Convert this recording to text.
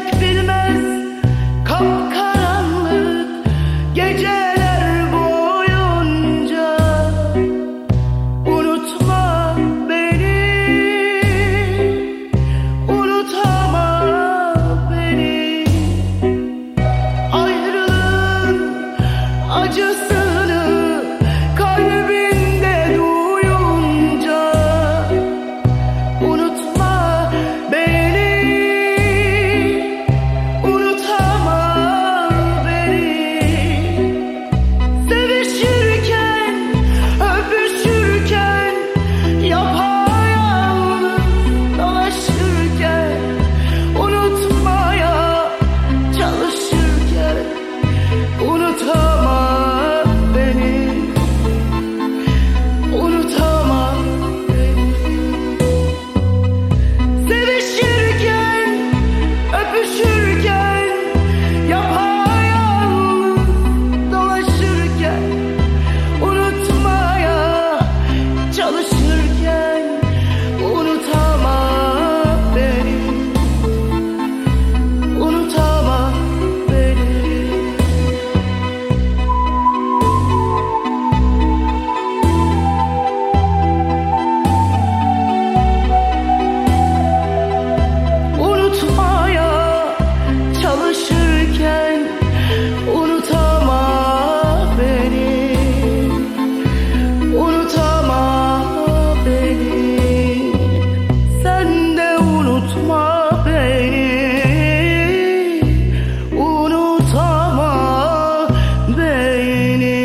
But. beni Unutama beni.